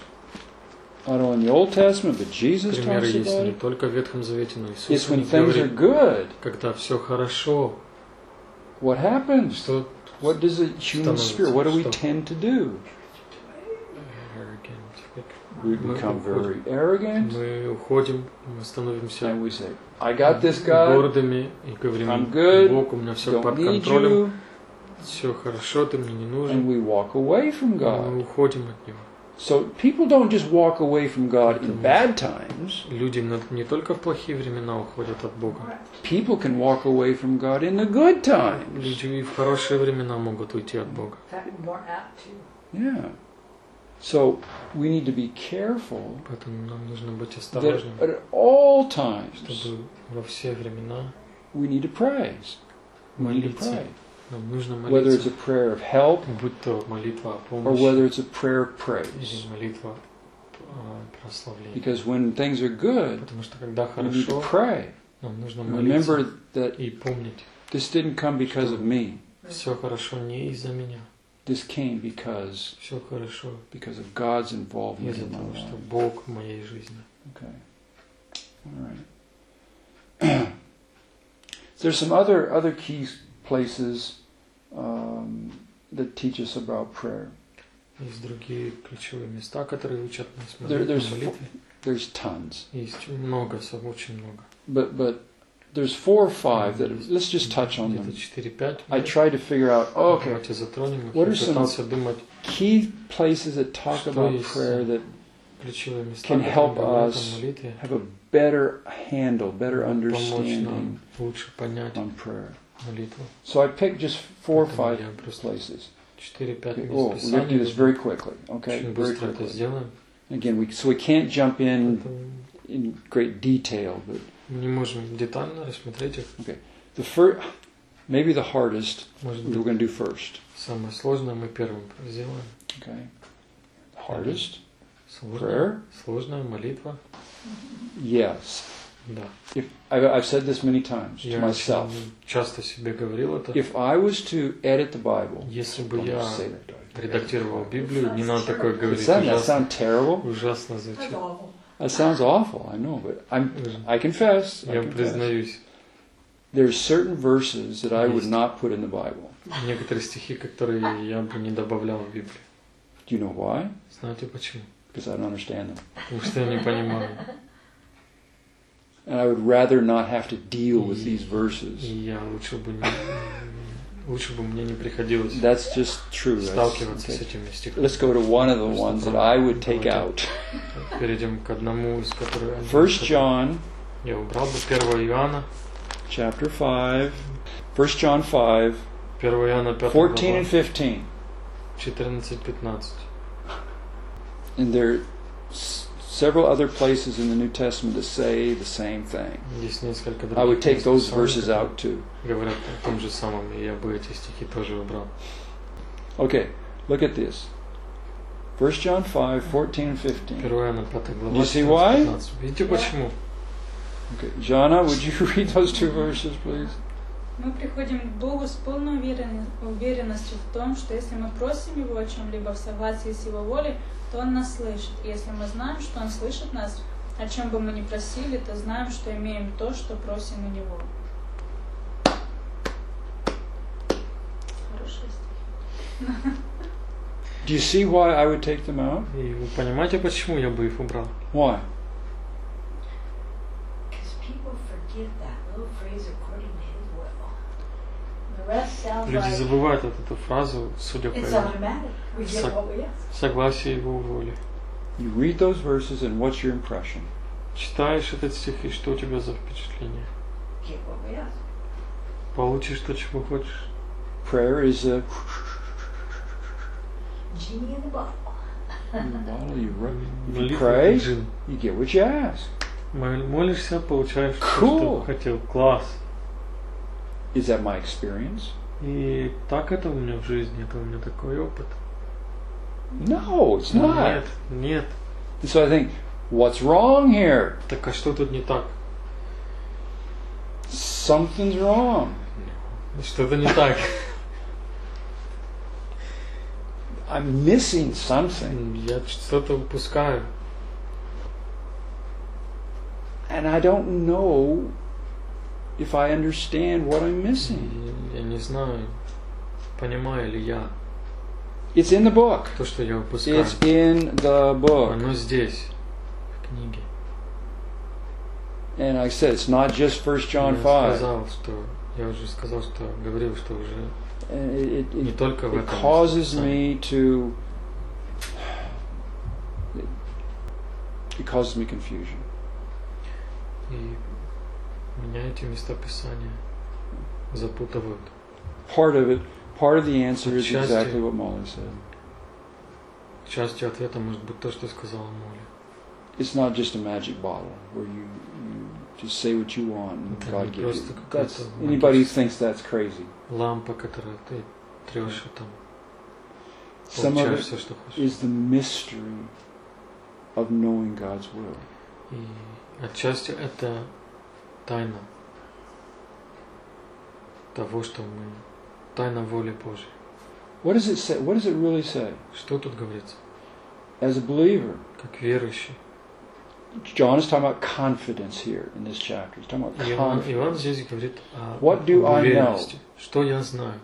not only in the Old Testament, but Jesus Примеры talks есть about не только в Ветхом Завете, но и Иисус when things are говорит. good. Когда все хорошо, What happens? что What does the human spirit? What do we tend to do? We Мы become very arrogant, мы уходим, мы становимся and we say, "I got this, God. гордыми и говорим, I'm good. Бог, у меня все Don't под контролем, you," все хорошо, ты мне не and нужен. we walk away from Мы God. уходим от Него. So people don't just walk away from God in Потому bad times. Люди на- не только в плохие времена уходят от Бога. People can walk away from God in the good times. Люди и в хорошие времена могут уйти от Бога. In fact, more apt to. Yeah. So we need to be careful Поэтому нам нужно быть that осторожными, at all times чтобы во все времена we need to praise. We need to молиться. pray. whether it's a prayer of help or whether it's a prayer of praise. Because when things are good, you need to pray. Remember that this didn't come because of me. This came because because of God's involvement in my life. Okay. All right. There's some other other key places um, that teach us about prayer. Есть другие ключевые места, которые учат нас There- молитве. there's молитве. There's tons, Есть много, со- очень много. but but there's four or five that let's just touch on Где-то them. 4-5. I tried to figure out. Oh, okay, Давайте затронем их. What Я are some- пытался думать key places that talk Что about есть? prayer that ключевые места, Can которые help говорят us о молитве, have a better handle, better помочь understanding нам лучше понять on prayer. молитву. So I picked just four or Поэтому five я просто places. 4-5 Okay, мест oh, we're going to do this Писания. very quickly. Okay, Очень very быстро это quickly. сделаем. Again, we so we can't jump in Поэтому in great detail, but Мы не можем детально рассмотреть их. the first, maybe the hardest, Может we're быть, going to do first. самое сложное мы первым сделаем. Okay, the hardest Сложная, prayer. сложная молитва. Yes, Да. if I've, I've said this many times to Я myself. очень часто себе говорил это. If I was to edit the Bible, Если бы don't я say that. редактировал Библию, не надо такое Does говорить. that, that Ужасно, sound terrible? ужасно That's звучит. awful. That sounds awful. I know, but I'm. I confess. I Я confess. признаюсь, There's certain verses that I would Есть. not put in the Bible. некоторые стихи, которые я бы не добавлял в Библию. Do you know why? Знаете почему? Because I don't understand them, Потому что я не понимаю. and I would rather not have to deal with these verses. That's just true. That's, okay. Let's go to one of the ones that I would take out. First John. Chapter 5. First John 5. 14 and 15. 14, 15. And there's several other places in the New Testament that say the same thing. Здесь несколько I would других take мест those Писания, verses которые out too. Говорят о том же самом, и я бы эти стихи тоже убрал. Okay, look at this. 1 John 5, 14 and 15. 1 Иоанна 5 глава, You see why? 14-15. Видите почему? Okay, Jana, would you read those two verses, please? Мы приходим к Богу с полной уверен- уверенностью в том, что если мы просим Его о чем-либо в согласии с Его волей, то Он нас слышит. И если мы знаем, что Он слышит нас, о чем бы мы ни просили, то знаем, что имеем то, что просим у Него. Хороший стих. Do you see why I would take them out? И вы понимаете, почему я бы их убрал? Why? Because people forget that little phrase according to his will. The rest sounds Люди забывают вот эту фразу, судя по его согласию его воли. You read those verses, and what's your impression? Читаешь этот стих, и что у тебя за впечатление? Get what we ask. Получишь то, чего хочешь. Prayer is a Genie in the bottle. bottle. You, pray, you get what you ask. Мол- Молишься, получаешь то, что хотел. Класс. Is that my experience? И так это у меня в жизни, это у меня такой опыт. No, it's not. Нет, нет. And so I think, what's wrong here? Так а что тут не так? Something's wrong. Что-то не так. I'm missing something. Я что-то упускаю. And I don't know if I understand what I'm missing. И Я не знаю, понимаю ли я It's in the book. то, что я упускаю. It's in the book. Оно здесь, в книге. And like I said, it's not just 1 John я 5. сказал, что я уже сказал, что говорил, что уже And it, it, не it, только в it этом. causes Писании. me to. It causes me confusion. И меня эти места Писания запутывают. Part of it, part of the answer is Отчасти. exactly what Molly said. Частью ответа может быть то, что сказала Молли. It's not just a magic bottle where you, you just say what you want and Это God не gives просто you. That's какая-то anybody who магическая- thinks that's crazy. Лампа, которую ты трешь и там Some of получаешь it все, что хочешь. is the mystery of knowing God's will. И отчасти это тайна того, что мы... Тайна воли Божьей. What does it say? What does it really say? Что тут говорится? As a believer, Как верующий. John is talking about confidence here in this chapter. He's talking about Иван, confidence. Иван здесь говорит о What do I уверенности. Что я знаю?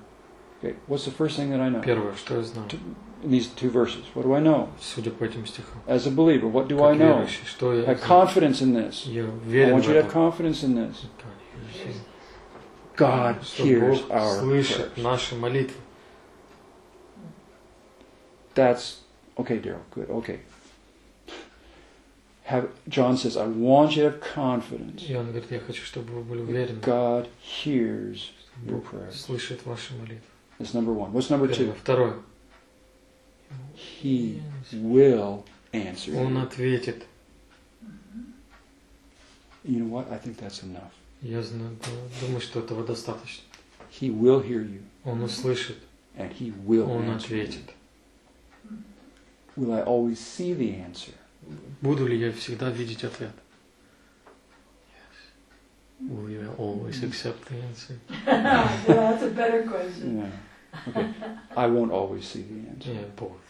Okay, what's the first thing that I know? Первое, что я знаю? In these two verses, what do I know? Судя по этим стихам. As a believer, what do I Как know? верующий, что я Have знаю? confidence in this. Я I уверен want в you to have этом. confidence in this. всем. God Что hears Бог our слышит prayers. наши молитвы. That's okay, Daryl. Good. Okay. Have John says, I want you to have confidence. И он говорит, я хочу, чтобы вы были уверены, God hears your Бог prayers. слышит ваши молитвы. That's number one. What's number Первое. two? Второе. He will answer. Он you. ответит. You know what? I think that's enough. Я знаю, думаю, что этого достаточно. He will hear you, Он услышит, and He will он answer. you. ответит. Will I always see the answer? Буду ли я всегда видеть ответ? Will you always accept the answer? well, that's a better question. Yeah. Okay. I won't always see the answer. Yeah, both.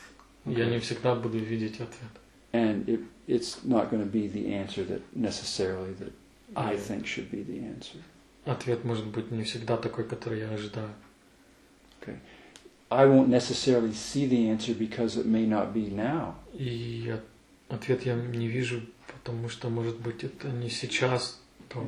Я не всегда буду видеть ответ. And it, it's not going to be the answer that necessarily that I И think should be the answer. Ответ может быть не всегда такой, который я ожидаю. I won't necessarily see the answer because it may not be now. И от- ответ я не вижу, потому что, может быть, это не сейчас то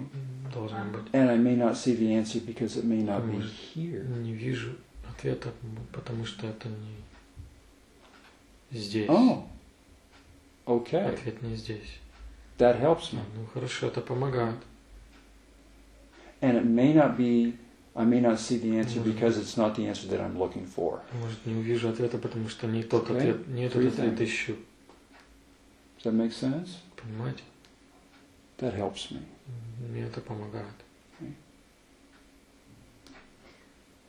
должно быть. And I may not see the answer because it may not be Может. here. Не вижу ответа, потому что это не здесь. Oh. Okay. Ответ не здесь. That helps me. Ну хорошо, это помогает. And it may not be, I may not see the answer Может because it's not the answer that I'm looking for. Может, не увижу ответа, потому что не тот Okay. ответ, не этот ответ ищу. Does that make sense? Понимаете? That helps me. Мне это помогает.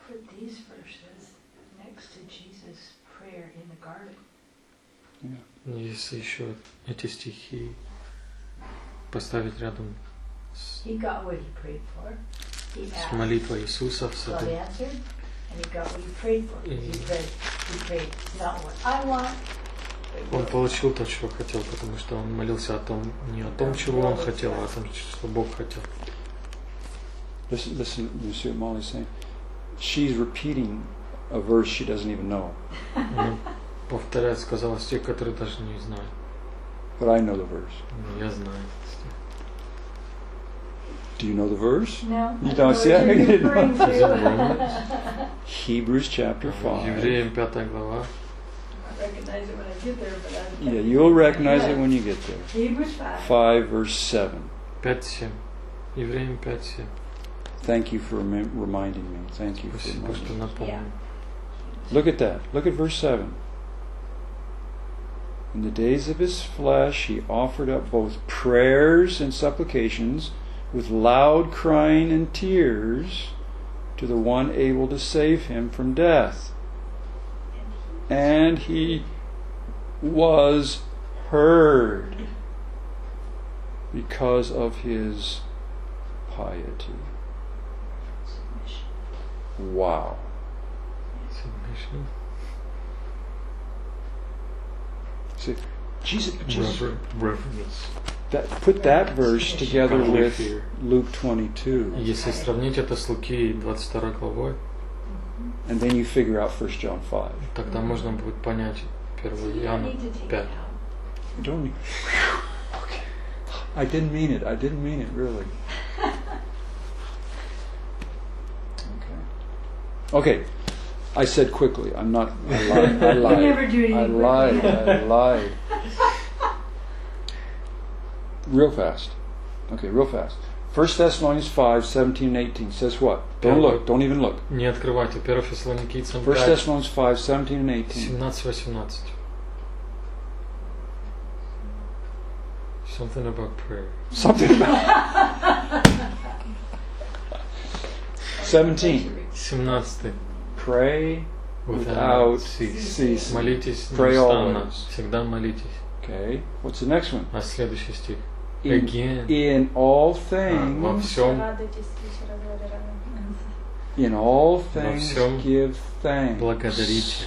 Put these verses next to Jesus' prayer in the garden. Если еще эти стихи поставить рядом с, He got what he prayed for. He с asked, молитвой Иисуса в God саду. answered, and he got what he prayed for. He Mhm. prayed, he prayed not what I want, but Он what получил то, чего хотел, потому что он молился о том, не о том, чего он хотел, а о том, что Бог хотел. Listen, listen, you see what Molly's saying? She's repeating a verse she doesn't even know. Он повторяет, сказал стих, который даже не знаю. But I know the verse. Но я знаю этот стих. Do you know the verse? No, You I don't know see what it? you're referring Is it to. Romans? Hebrews chapter 5. Евреям 5 глава. I recognize it when I get there, but I. Yeah, you'll recognize it when you get there. Hebrews 5. 5 verse 7. 5-7. Евреям 5-7. Thank you for reminding me. Thank you for reminding me. Yeah. Look at that. Look at verse 7. In the days of his flesh, he offered up both prayers and supplications with loud crying and tears to the one able to save him from death. And he was heard because of his piety Wow. Submission. See, Jesus, Jesus Rever- Reverence. that, put that verse together Godly with fear. Luke 22, Если сравнить это с Луки 22 главой, and then you figure out 1 John 5. тогда можно будет понять 1 You don't Иоанна need to take 5. it out. Don't you? Okay. I didn't mean it. I didn't mean it, really. Okay. Okay. I said quickly. I'm not. I lied. I You lied. never do I anything. lied. I lied. Real fast. Okay, real fast. 1 Thessalonians 5, 17 and 18 says what? Don't look. Don't even look. Не открывайте. 1 Фессалоникийцам 1 5, Thessalonians 5, 17 and 18. 17-18. Something about prayer. Something about 17. 17. Pray Without cease. ceasing. Молитесь Pray неустанно. always. Всегда молитесь. Okay. What's the next one? А следующий стих. In, Again. in all Во things, всем говорю, радуйтесь. in all things всем give thanks. благодарите.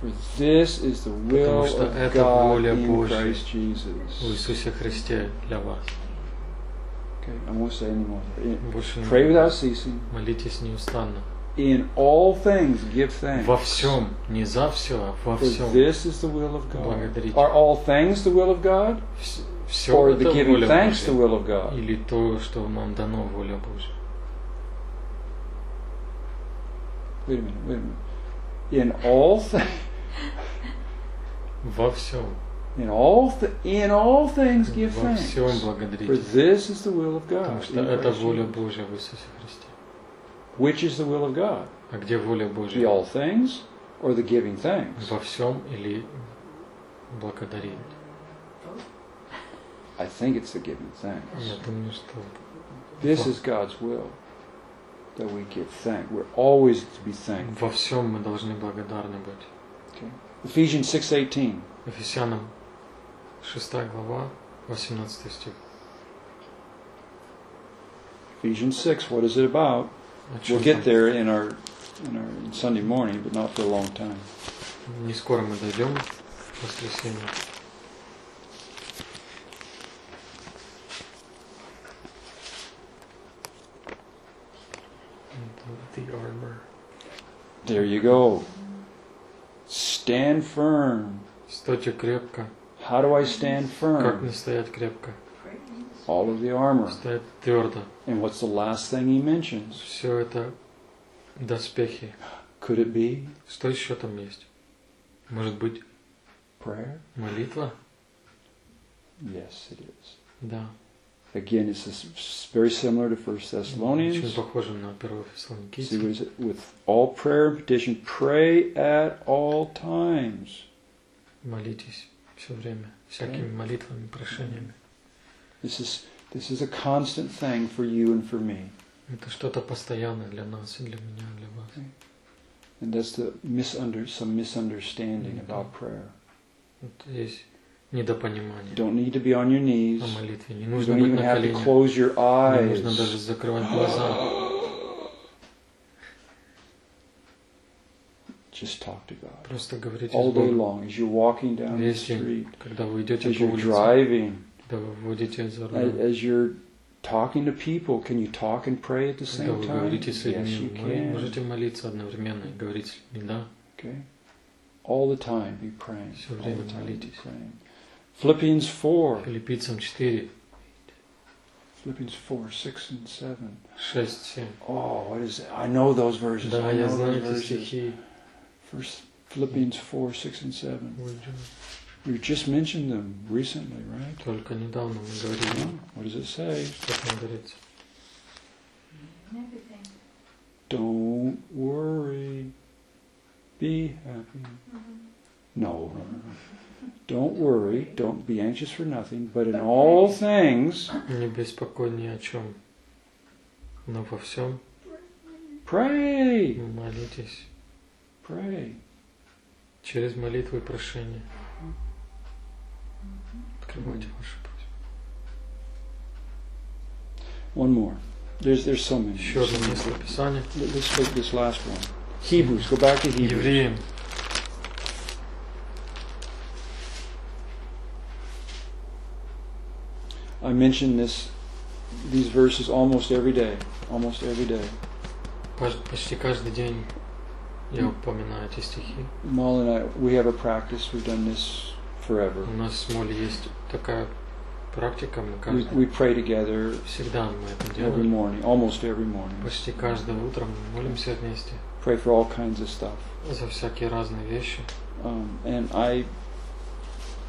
For this is the will что of это God воля in Божья Christ в Jesus. Иисусе Христе для вас. Okay, I won't say any more. In- Больше не Pray without ceasing. молитесь неустанно. In all things give thanks. Во всем, не за все, а во For всем. this is the will of God. Благодарите. Are all things the will of God? Вс- Все or это the giving воля thanks the Божья. will of God? Или то, что нам дано воля Божья. Wait a minute, wait a minute. In all th- Во всем. in all th- in all things give Во thanks. всем For благодарите. this is the will of Потому God. что in это Christ воля Jesus. Божья в Иисусе Христе. Which is the will of God? А где воля The Божья? all things or the giving thanks? Во всем или благодарить? I think it's the giving thanks. Я думаю, что This is God's will. That we give thanks. We're always to be thankful. во всем мы должны благодарны быть. Ephesians 6:18. Ефесянам 6 глава, 18 стих. Ephesians 6. What is it about? О чем We'll get там? there in our in our Sunday morning, but not for a long time. Не скоро мы дойдем в воскресенье. The, the armor. There you go. Stand firm. Стойте крепко. How do I stand Как мне firm? стоять крепко? All of the armor. Стоять твердо. And what's the last thing he mentions? Все это доспехи. Could it be Что еще там есть? Может быть, prayer? молитва? Yes, it is. Да. Again, it's this- very similar to 1 Очень Thessalonians. похоже на 1 See what Фессалоникийцев. is it? With all prayer and petition, pray at all times. Молитесь все время, всякими молитвами, прошениями. This is this is a constant thing for you and for me. Это что-то постоянное для нас и для меня, для вас. And that's the misunder some misunderstanding Mhm. about prayer. Вот есть недопонимание don't need to be on your knees. о молитве. Не You нужно don't быть even на have to коленях. close your Не нужно eyes. даже закрывать глаза. Just talk to God. Просто говорите All с day Богом. long as you're walking down the Весь день, street, когда вы идете as по you're улице, driving, когда вы водите за as, рулем, as you're talking to people. Can you talk and pray at the когда same вы time? говорите с Yes, людьми, you вы can. можете молиться одновременно и говорить с людьми, да. Okay. All the time be praying. Всё All время the time be молитесь. praying. Philippians 4. Филиппийцам 4, Philippians 4, 6 and 7. 6, 7. Oh, what is it? I know those verses. Да, I я know знаю those эти verses. стихи. First Philippians 4, 6 and 7. Ой, We just mentioned them recently, right? Только недавно мы говорили, Yeah. What does it say? что там говорится. Everything. Don't worry. Be happy. Мгм. No, no, no. Don't worry. Don't be anxious for nothing, but in all things, Не беспокой ни о чем, но во всем pray. молитесь Pray. через молитву и прошение. Открывайте ваши просьбы. One more. There's there's so many. Еще одно место Писания. Let- Let's take this last one. Hebrews. Go back to Hebrews. Евреям. I mention this, these verses almost every day. Almost every day. Пож- Почти каждый день я упоминаю эти стихи. Mal and I, we have a practice. We've done this forever. У нас с Молли есть такая практика, мы We, каждый, we pray together всегда мы это every делаем. morning, almost every morning. Почти каждое утро мы молимся вместе Pray for all kinds of stuff. за всякие разные вещи. Um, and I,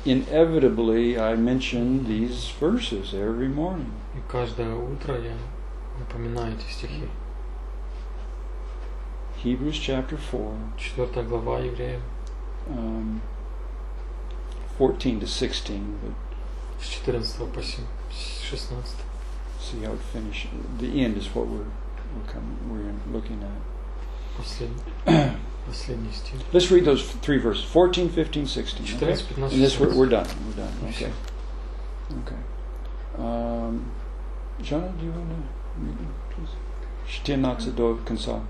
inevitably, I mention these verses every morning. И каждое утро я упоминаю эти стихи. Hebrews chapter 4, Четвертая глава Евреям um, 14 to 16. But с 14 по 7 16. see how it finishes. The end is what we're we're, coming, we're looking at. Последний, последний стих. Let's read those three verses 14, 15, 16. Okay? 14, 15, And this, we're, 16. we're done. We're done. И Okay. всё. Okay. Um, Jana, do you want to read it, please? 14 до конца.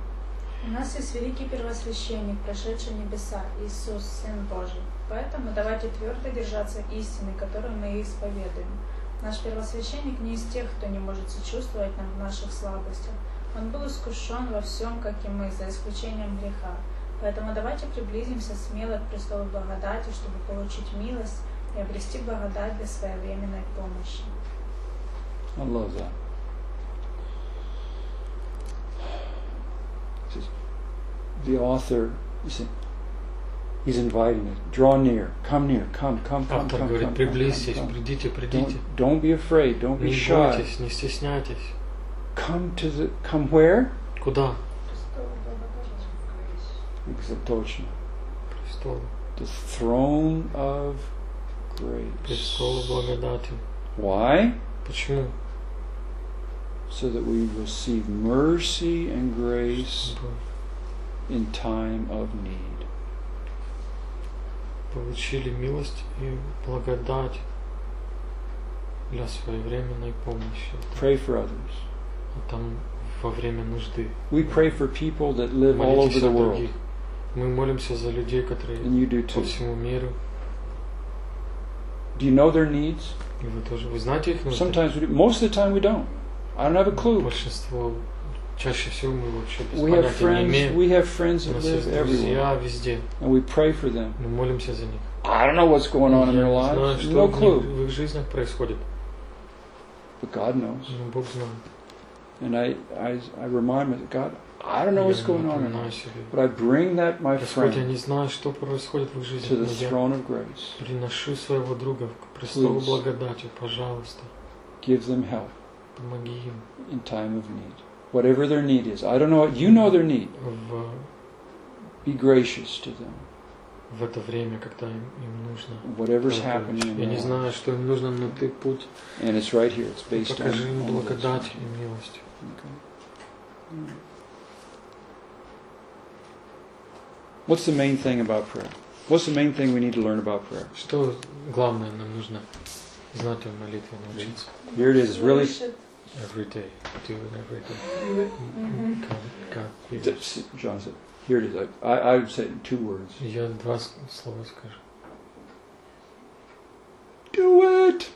У нас есть великий первосвященник, прошедший небеса, Иисус, Сын Божий. Поэтому давайте твердо держаться истины, которую мы исповедуем. Наш первосвященник не из тех, кто не может сочувствовать нам в наших слабостях. Он был искушен во всем, как и мы, за исключением греха. Поэтому давайте приблизимся смело к престолу благодати, чтобы получить милость и обрести благодать для своевременной помощи. I love The author, you see, he's inviting us. Draw near. Come near. Come, come, come, Автор come, говорит, come, come, приблизьтесь, come, come. придите, придите. Don't, don't be afraid. Don't be Не shy. бойтесь, не стесняйтесь. Come to the. Come where? Куда? Точно. Престол. The throne of Престол grace. благодати. Why? Почему? So that we receive mercy and grace Чтобы in time of need. получили милость и благодать для своевременной помощи. Pray for others. А там во время нужды. We pray for people that live all over Молитесь the о world, других. Мы молимся за людей, которые and you do по too. всему миру. Do you know their needs? И вы тоже. Вы знаете их нужды? Sometimes we do. Most of the time we don't. I don't have a clue. Большинство, чаще всего мы вообще без We have понятия не friends. имеем. We have friends У that нас live есть everywhere, друзья везде. and we pray for them. Мы молимся за них. I don't know what's going on in Я their не знаю, lives. что No в, них- clue. в их жизнях происходит. But God knows. Но Бог знает. And I, I, I remind myself, God, I don't know what's Я going on in напоминаю them. себе. But I bring that, my Господь, я friend, не знаю, что происходит в их жизни, to the но я throne of grace. приношу своего друга к престолу Please. благодати. Пожалуйста, Give them help помоги им in time of need. Whatever their need is. I don't know. You know their need. в, Be gracious to them. в это время, когда им, им нужно. Whatever's помощь. happening in Я не their life. знаю, что им нужно, но ты путь. And it's right here. It's based on, Покажи им on this. благодать и милость. Okay. What's the main thing about prayer? What's the main thing we need to learn about prayer? Что главное нам нужно знать о молитве, научиться. Here it is. It's really. Слышит. Every day, do it every day. Мгм. God, God gives. That's- John said. Here it is. I, I, I would say it in two words. Я два с- слова скажу. Do it.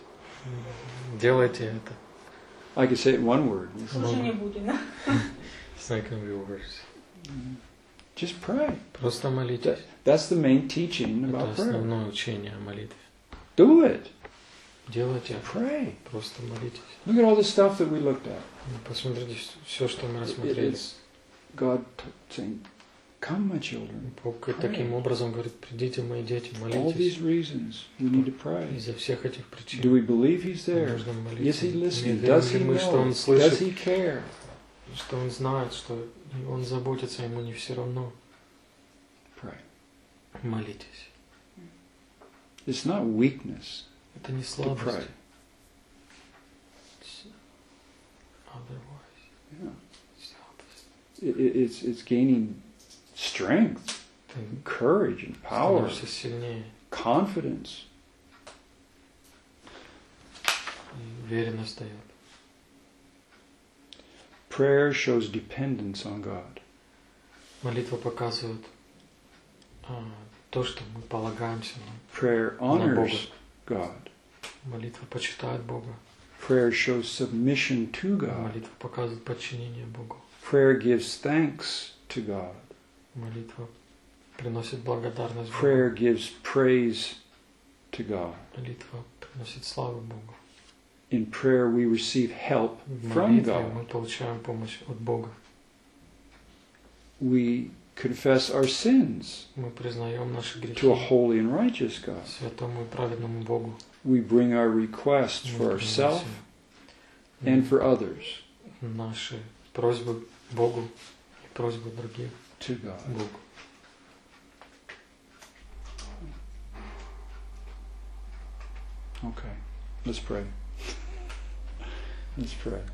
Делайте это. I could say it in one word. Хуже не будет, да? It's not gonna be worse. Just pray. Просто молитесь. That's the main teaching Это about prayer. основное учение о молитве. Do it. Делайте. Pray. Просто молитесь. Look at all the stuff that we looked at. Посмотрите все, что мы рассмотрели. God saying, "Come, my children." Бог таким образом говорит, придите, мои дети, молитесь. Из-за всех этих Do причин we believe He's there? нужно Is молиться. He Не listening? верим Does He мы, что know? Он Does слышит, He care? что Он знает, что Он заботится, Ему не все равно. Pray. Молитесь. It's not weakness Это не to слабость. pray. It's otherwise. Yeah. It's the opposite. It, it, it's it's gaining strength, Ты courage, and power, становишься сильнее. confidence. И уверенность дает. Prayer shows dependence on God. Молитва показывает а, то, что мы полагаемся на Prayer honors God. Молитва почитает Бога. Prayer shows submission to God. Молитва показывает подчинение Богу. Prayer gives thanks to God. Молитва приносит благодарность Богу. Prayer gives praise to God. Молитва приносит славу Богу. In prayer, we receive help В from молитве God. мы получаем помощь от Бога. We confess our sins Мы признаем наши грехи to a holy and righteous God. святому и праведному Богу. We bring our requests Мы for ourselves приносим and for others наши просьбы Богу и просьбы других to God. Богу. Okay, let's pray. Let's pray.